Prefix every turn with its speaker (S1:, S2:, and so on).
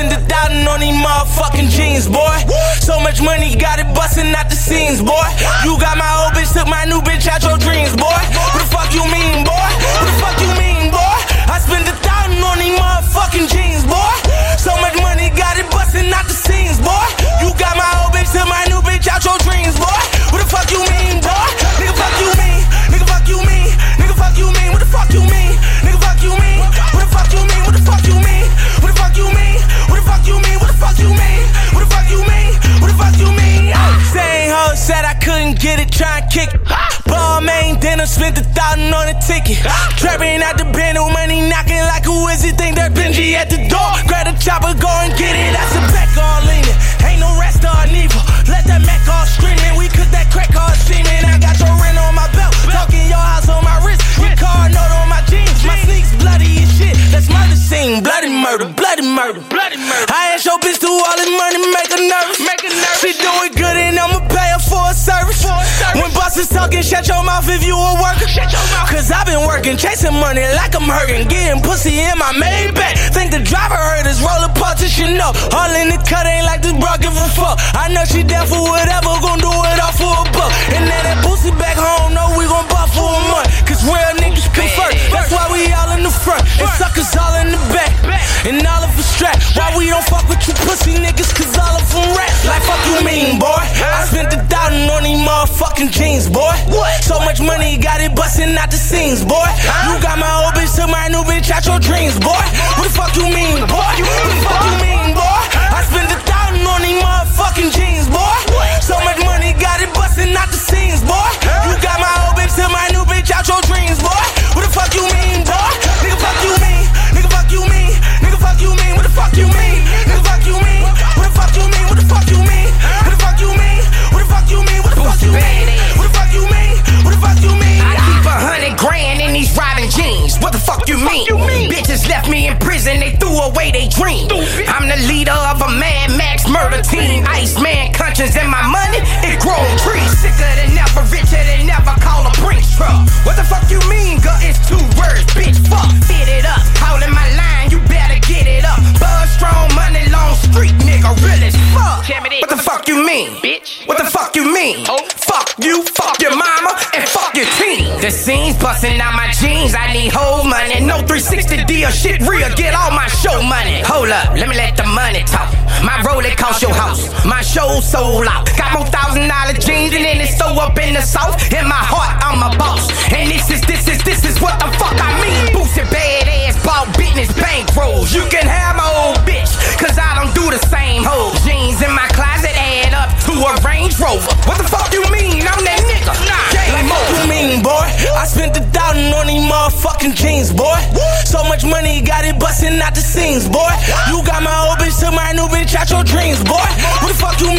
S1: spend a thousand on these motherfucking jeans, boy. So much money, got it busting out the scenes, boy. You got my old bitch, took my new bitch out your dreams, boy. Dinner, spent a thousand on a ticket. Trapping out the band, no money knocking like who is it? Think that Benji at the door. Grab the chopper, go and get it. That's a back all leaning. Ain't no rest or evil. Let that Mac all screaming. We cook that crack all steaming. I got your rent on my belt. Talking your house on my wrist. Your car note on my jeans. My sneaks bloody as shit. That's murder scene. Bloody murder, bloody murder, bloody murder. I asked your bitch to all this money, make her nervous. Make her nervous. She doing good and I'ma pay her for a service. When bosses talking, shut your mouth if you a worker. Shut your mouth. Cause I've been working, chasing money like I'm hurting. Getting pussy in my Maybach. Think the driver heard us roller partition up. All in the cut ain't like this bro give a fuck. I know she down for whatever, gon' do it all for a buck. And then that pussy back home, know we gon' buff for a month. Cause real niggas convert. That's why we all in the front. And suckers all in the back. And all of us strapped. Why we don't fuck with you pussy niggas? Cause all of them rats. Like fuck you mean, boy. I spent a thousand on these motherfucking jeans, boy. It busting out the scenes, boy. You got my old bitch to my new bitch out your dreams, boy. What the fuck you
S2: left me in prison, they threw away their dream. I'm the leader of a Mad Max murder team. Iceman conscience and my money, it grown trees. Sicker than ever, richer than ever, call a Brinks truck. What the fuck you mean, girl? It's two words, bitch, fuck. Fit it up, holding my line, you better get it up. Buzz strong, money long, street nigga, real as fuck. What the fuck you mean, bitch? What the fuck you mean? Fuck you, fuck your mama, and fuck your team. The scenes busting out my jeans, I need whole money. No 360 deal, shit real, get all my show money. Hold up, let me let the money talk. My roll it cost your house, my show sold out. Got more thousand dollar jeans and then it's so up in the south. In my heart, I'm a boss. And this is, this is, this is what the fuck I mean. Boosted badass, ball business bankrolls. You can have my old bitch, cause I don't do the same hoes. Jeans in my closet add up to a Range Rover. What the fuck
S1: motherfucking jeans, boy. So much money, got it busting out the seams, boy. You got my old bitch to my new bitch out your dreams, boy. What the fuck you